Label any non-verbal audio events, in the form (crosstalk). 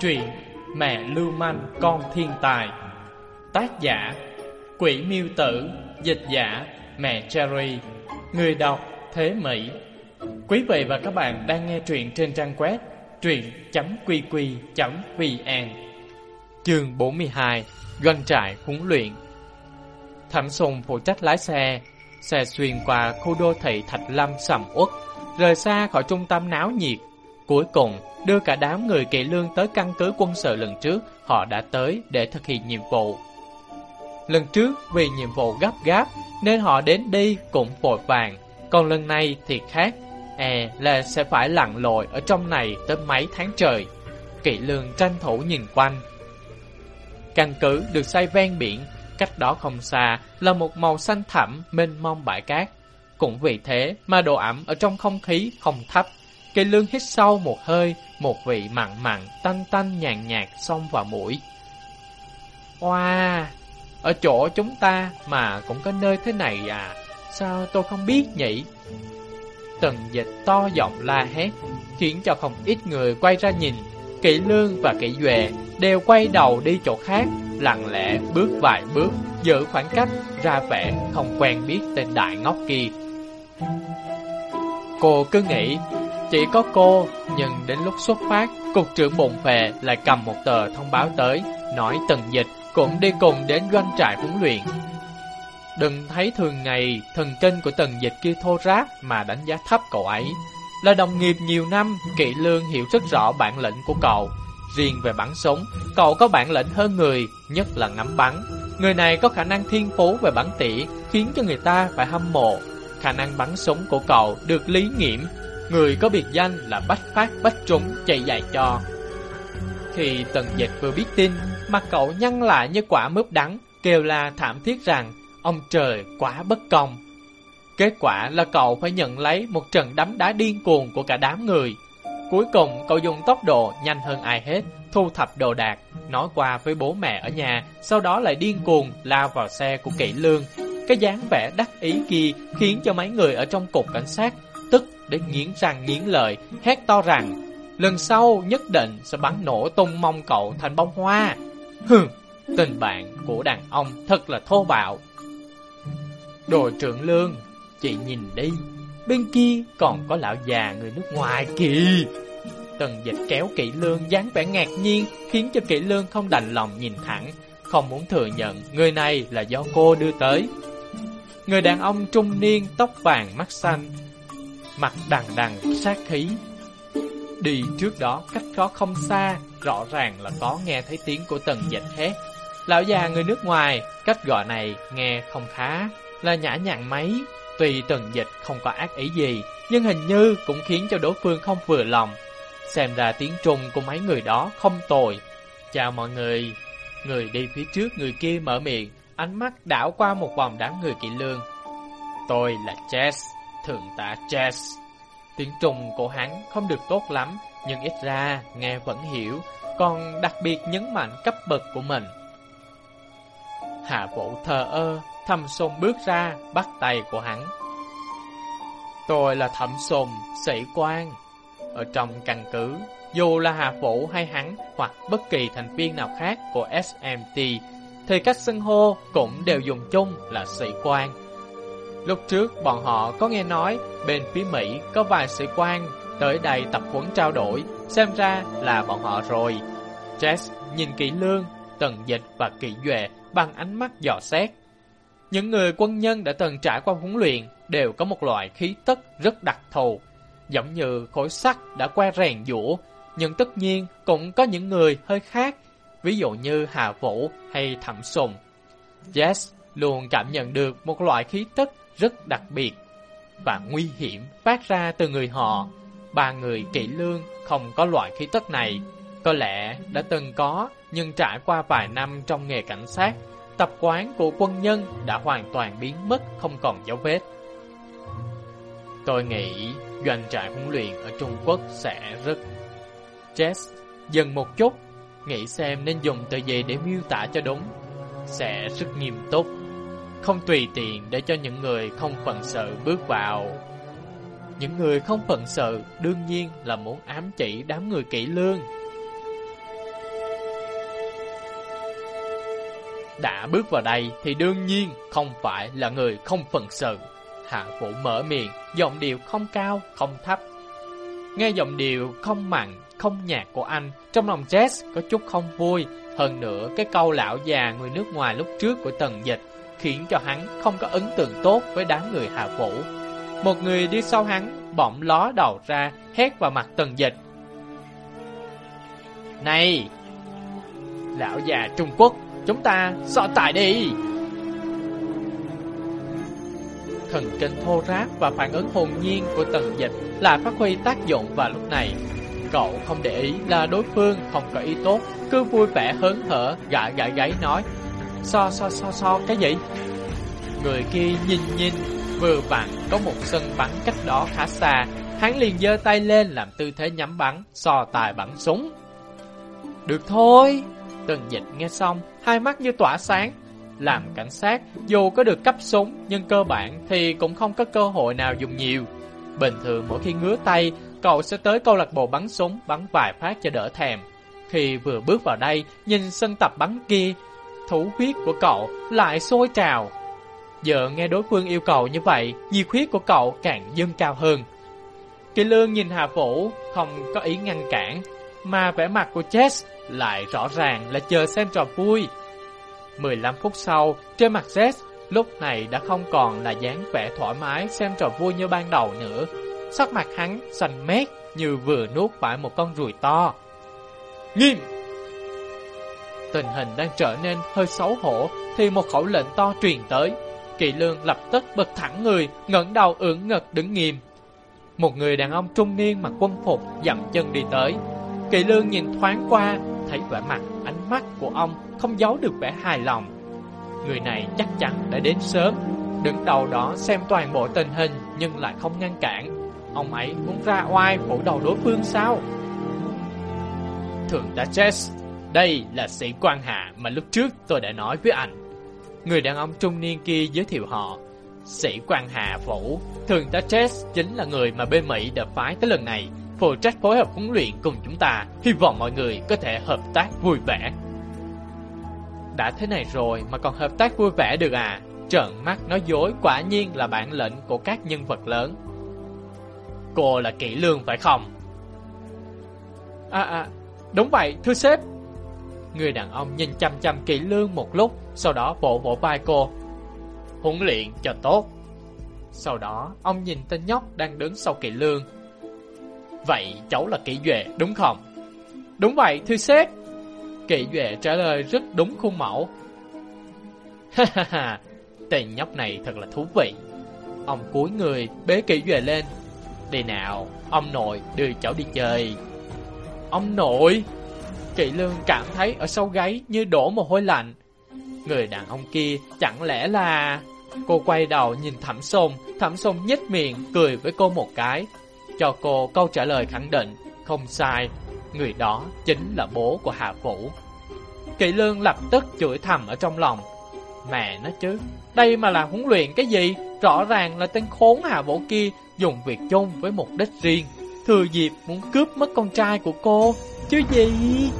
Truyện Mẹ Lưu Manh, Con Thiên Tài. Tác giả, Quỷ Miêu Tử. Dịch giả, Mẹ Cherry. Người đọc, Thế Mỹ. Quý vị và các bạn đang nghe truyện trên trang web truyện.qq.vn Chương 42 Doanh trại huấn luyện. Thẩm Sùng phụ trách lái xe Xe xuyên qua khu đô thị Thạch Lâm sầm uất, Rời xa khỏi trung tâm náo nhiệt. Cuối cùng, đưa cả đám người kỵ lương tới căn cứ quân sự lần trước, Họ đã tới để thực hiện nhiệm vụ. Lần trước, vì nhiệm vụ gấp gáp, Nên họ đến đi cũng vội vàng. Còn lần này thì khác E là sẽ phải lặn lội ở trong này tới mấy tháng trời. Kỵ lương tranh thủ nhìn quanh. Căn cứ được xây ven biển, Cách đó không xa, là một màu xanh thẳm, mênh mông bãi cát. Cũng vì thế mà độ ẩm ở trong không khí không thấp. Cây lương hít sâu một hơi, một vị mặn mặn, tanh tanh nhàn nhạt xông vào mũi. Wow, ở chỗ chúng ta mà cũng có nơi thế này à, sao tôi không biết nhỉ? Tần dịch to giọng la hét, khiến cho không ít người quay ra nhìn. Kỵ lương và kỵ duệ đều quay đầu đi chỗ khác, lặng lẽ bước vài bước, giữ khoảng cách, ra vẻ không quen biết tên đại ngốc kia. Cô cứ nghĩ chỉ có cô, nhưng đến lúc xuất phát, cục trưởng bụng về lại cầm một tờ thông báo tới, nói tần dịch cũng đi cùng đến doanh trại huấn luyện. Đừng thấy thường ngày thần kinh của tần dịch kia thô ráp mà đánh giá thấp cậu ấy. Là đồng nghiệp nhiều năm, kỵ lương hiểu rất rõ bản lĩnh của cậu. Riêng về bắn súng, cậu có bản lĩnh hơn người, nhất là ngắm bắn. Người này có khả năng thiên phú về bắn tỉ, khiến cho người ta phải hâm mộ. Khả năng bắn súng của cậu được lý nghiệm Người có biệt danh là Bách Phát Bách Trúng chạy dài cho. Khi Tần Dịch vừa biết tin Mặt cậu nhăn lại như quả mướp đắng, Kêu la thảm thiết rằng, Ông trời, quá bất công. Kết quả là cậu phải nhận lấy Một trận đấm đá điên cuồng của cả đám người. Cuối cùng, cậu dùng tốc độ nhanh hơn ai hết, Thu thập đồ đạc, Nói qua với bố mẹ ở nhà, Sau đó lại điên cuồng lao vào xe của kỹ lương. Cái dáng vẻ đắc ý kia Khiến cho mấy người ở trong cục cảnh sát đến nghiến răng nghiến lợi, hét to rằng lần sau nhất định sẽ bắn nổ tung mông cậu thành bông hoa. Hừ, tình bạn của đàn ông thật là thô bạo. Đội trưởng Lương, chị nhìn đi, bên kia còn có lão già người nước ngoài kìa. Tần dịch kéo kỹ lương dáng vẻ ngạc nhiên khiến cho kỹ lương không đành lòng nhìn thẳng, không muốn thừa nhận người này là do cô đưa tới. Người đàn ông trung niên tóc vàng mắt xanh mặt đằng đằng sát khí. Đi trước đó cách đó không xa, rõ ràng là có nghe thấy tiếng của tần dịch hét. Lão già người nước ngoài, cách gọi này nghe không khá, là nhã nhặn mấy. Tuy tần dịch không có ác ý gì, nhưng hình như cũng khiến cho đối phương không vừa lòng. Xem ra tiếng Trung của mấy người đó không tồi. Chào mọi người. Người đi phía trước người kia mở miệng, ánh mắt đảo qua một vòng đám người kỵ lương. Tôi là Jess thượng tá Jazz. Tiếng Trung của hắn không được tốt lắm, nhưng ít ra nghe vẫn hiểu, còn đặc biệt nhấn mạnh cấp bậc của mình. Hạ Vũ thờ ơ, thầm sùng bước ra, bắt tay của hắn. Tôi là thẩm sùng, sĩ quan. Ở trong căn cứ, dù là Hạ Vũ hay hắn hoặc bất kỳ thành viên nào khác của SMT, thì cách xưng hô cũng đều dùng chung là sĩ quan. Lúc trước bọn họ có nghe nói bên phía Mỹ có vài sĩ quan tới đây tập huấn trao đổi, xem ra là bọn họ rồi. Jess nhìn kỹ lương, tần dịch và kỹ duệ bằng ánh mắt dò xét. Những người quân nhân đã từng trải qua huấn luyện đều có một loại khí tức rất đặc thù, giống như khối sắt đã qua rèn dũa, nhưng tất nhiên cũng có những người hơi khác, ví dụ như Hà Vũ hay Thẩm Sùng. Jess luôn cảm nhận được một loại khí tức rất đặc biệt và nguy hiểm phát ra từ người họ. Ba người kỹ lương không có loại khí tức này. Có lẽ đã từng có, nhưng trải qua vài năm trong nghề cảnh sát, tập quán của quân nhân đã hoàn toàn biến mất không còn dấu vết. Tôi nghĩ doanh trại huấn luyện ở Trung Quốc sẽ rất... Jess dừng một chút, nghĩ xem nên dùng từ gì để miêu tả cho đúng. Sẽ rất nghiêm túc không tùy tiện để cho những người không phận sự bước vào. Những người không phận sự đương nhiên là muốn ám chỉ đám người kỹ lương. Đã bước vào đây thì đương nhiên không phải là người không phận sự. Hạ Vũ mở miệng, giọng điệu không cao, không thấp. Nghe giọng điệu không mặn, không nhạt của anh, trong lòng Jess có chút không vui. Hơn nữa, cái câu lão già người nước ngoài lúc trước của Tần Dịch khiến cho hắn không có ấn tượng tốt với đám người Hạ Vũ. Một người đi sau hắn, bỗng ló đầu ra, hét vào mặt Tần Dịch. Này! Lão già Trung Quốc, chúng ta so tài đi! Thần kinh thô ráp và phản ứng hồn nhiên của Tần Dịch lại phát huy tác dụng vào lúc này. Cậu không để ý là đối phương không có ý tốt, cứ vui vẻ hớn hở, gãi gãi gáy nói. So so so so cái gì? Người kia nhìn nhìn, vừa vặn có một sân bắn cách đó khá xa, hắn liền giơ tay lên làm tư thế nhắm bắn, so tài bắn súng. Được thôi, Tần dịch nghe xong, hai mắt như tỏa sáng. Làm cảnh sát, dù có được cấp súng, nhưng cơ bản thì cũng không có cơ hội nào dùng nhiều. Bình thường mỗi khi ngứa tay, cậu sẽ tới câu lạc bộ bắn súng, bắn vài phát cho đỡ thèm. Khi vừa bước vào đây, nhìn sân tập bắn kia, thủ huyết của cậu lại sôi trào. Giờ nghe đối phương yêu cầu như vậy, nhiệt huyết của cậu càng dâng cao hơn. Kỳ lương nhìn Hà Vũ, không có ý ngăn cản, mà vẻ mặt của Jess lại rõ ràng là chờ xem trò vui. 15 phút sau, trên mặt Jess lúc này đã không còn là dáng vẻ thoải mái xem trò vui như ban đầu nữa. Sắc mặt hắn xanh mét như vừa nuốt phải một con ruồi to. Nghiêm! Tình hình đang trở nên hơi xấu hổ thì một khẩu lệnh to truyền tới. Kỳ lương lập tức bật thẳng người, ngẩng đầu ưỡn ngực đứng nghiêm. Một người đàn ông trung niên mặc quân phục dậm chân đi tới. Kỳ lương nhìn thoáng qua, thấy vẻ mặt, ánh mắt của ông không giấu được vẻ hài lòng. Người này chắc chắn đã đến sớm, đứng đầu đó xem toàn bộ tình hình nhưng lại không ngăn cản. Ông ấy muốn ra oai phủ đầu đối phương sao? Thượng tá Chess, đây là sĩ quan hạ mà lúc trước tôi đã nói với anh. Người đàn ông trung niên kia giới thiệu họ. Sĩ quan hạ phủ, thường tá Chess chính là người mà bên Mỹ đã phái tới lần này, phụ trách phối hợp huấn luyện cùng chúng ta. Hy vọng mọi người có thể hợp tác vui vẻ. Đã thế này rồi mà còn hợp tác vui vẻ được à? Trợn mắt nói dối quả nhiên là bản lệnh của các nhân vật lớn. Cô là kỹ lương phải không? À à, đúng vậy, thưa sếp. Người đàn ông nhìn chăm chăm kỹ lương một lúc, sau đó bộ bộ vai cô. Huấn luyện cho tốt. Sau đó, ông nhìn tên nhóc đang đứng sau kỹ lương. Vậy cháu là kỹ duệ, đúng không? Đúng vậy, thưa sếp. Kỵ Duệ trả lời rất đúng khuôn mẫu. (laughs) Ha ha ha, tên nhóc này thật là thú vị. Ông cúi người bế Kỵ Duệ lên. Đi nào, ông nội đưa cháu đi chơi. Ông nội! Kỵ Lương cảm thấy ở sau gáy như đổ mồ hôi lạnh. Người đàn ông kia chẳng lẽ là... Cô quay đầu nhìn Thẩm Sông, Thẩm Sông nhếch miệng cười với cô một cái, cho cô câu trả lời khẳng định, không sai, Người đó chính là bố của Hạ Vũ. Kỵ Lương lập tức chửi thầm ở trong lòng. Mẹ nó chứ Đây mà là huấn luyện cái gì? Rõ ràng là tên khốn Hạ Vũ kia Dùng việc chung với mục đích riêng. Thừa dịp muốn cướp mất con trai của cô. Chứ gì